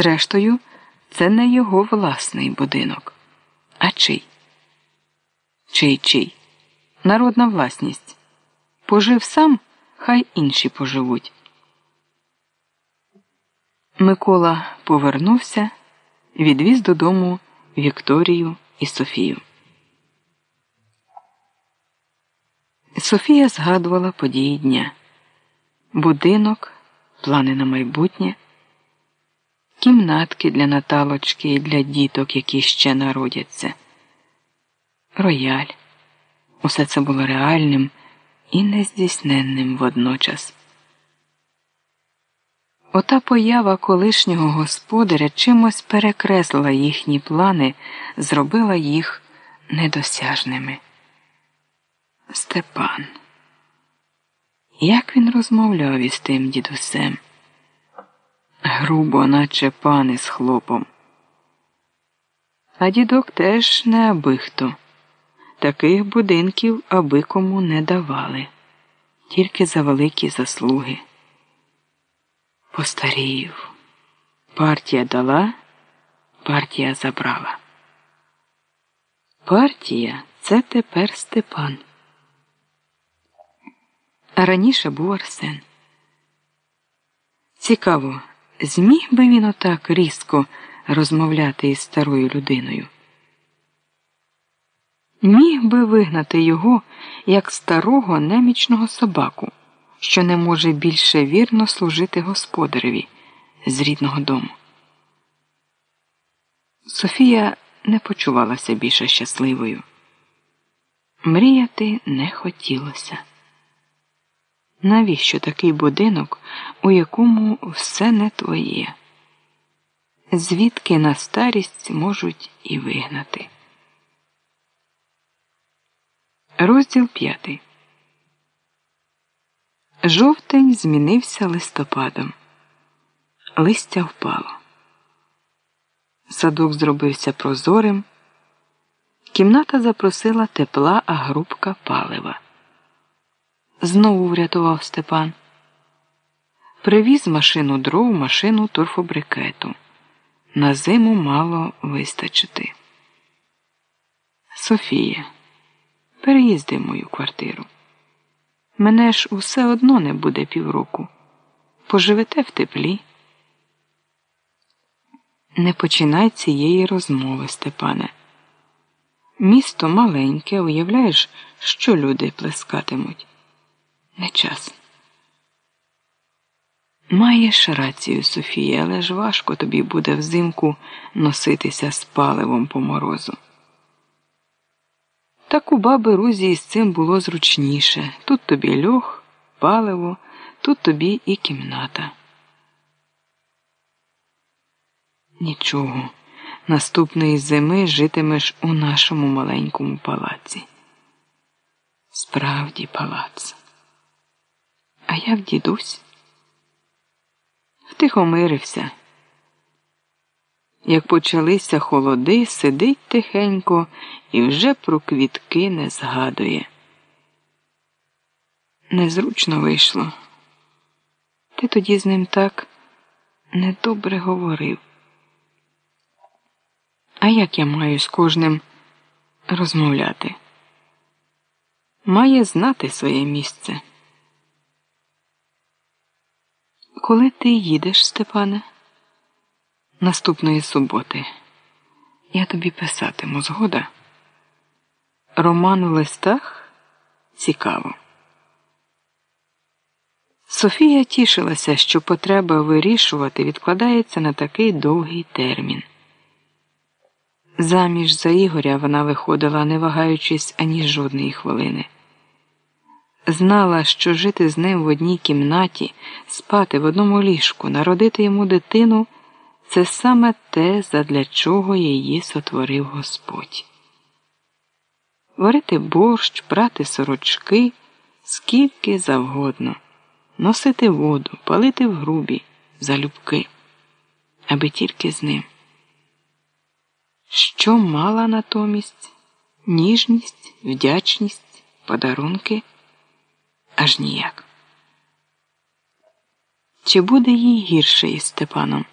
Зрештою, це не його власний будинок. А чий? Чий чий? Народна власність. Пожив сам, хай інші поживуть. Микола повернувся, відвіз додому Вікторію і Софію. Софія згадувала події дня будинок, плани на майбутнє, кімнатки для Наталочки і для діток, які ще народяться, рояль. Усе це було реальним і нездійсненним водночас. Ота поява колишнього господаря чимось перекреслила їхні плани, зробила їх недосяжними. Степан. Як він розмовляв із тим дідусем? Грубо, наче пани з хлопом. А дідок теж не абихто. Таких будинків аби кому не давали, тільки за великі заслуги. Постарів. Партія дала, партія забрала. Партія це тепер Степан. А раніше був Арсен. Цікаво, зміг би він отак різко розмовляти із старою людиною? Міг би вигнати його як старого немічного собаку, що не може більше вірно служити господареві з рідного дому. Софія не почувалася більше щасливою. Мріяти не хотілося. Навіщо такий будинок, у якому все не твоє? Звідки на старість можуть і вигнати? Розділ п'ятий. Жовтень змінився листопадом. Листя впало. Садок зробився прозорим. Кімната запросила тепла, а грубка палива. Знову врятував Степан. Привіз машину дров, машину торфобрикету. На зиму мало вистачити. Софія, переїзди в мою квартиру. Мене ж усе одно не буде півроку. Поживете в теплі. Не починай цієї розмови, Степане. Місто маленьке, уявляєш, що люди плескатимуть. Не час. Маєш рацію, Софія, але ж важко тобі буде взимку носитися з паливом по морозу. Так у баби Рузі з цим було зручніше. Тут тобі льох, паливо, тут тобі і кімната. Нічого, наступної зими житимеш у нашому маленькому палаці. Справді палац. А як дідусь? Втихомирився. Як почалися холоди, сидить тихенько і вже про квітки не згадує. Незручно вийшло. Ти тоді з ним так недобре говорив. А як я маю з кожним розмовляти? Має знати своє місце. Коли ти їдеш, Степане? Наступної суботи. Я тобі писатиму згода. Роман у листах цікаво. Софія тішилася, що потреба вирішувати відкладається на такий довгий термін. Заміж за Ігоря вона виходила, не вагаючись ані жодної хвилини. Знала, що жити з ним в одній кімнаті, спати в одному ліжку, народити йому дитину це саме те, задля чого її сотворив Господь. Варити борщ, прати сорочки скільки завгодно, носити воду, палити в грубі, залюбки, аби тільки з ним. Що мала натомість ніжність, вдячність, подарунки аж ніяк. Чи буде їй гірше із Степаном?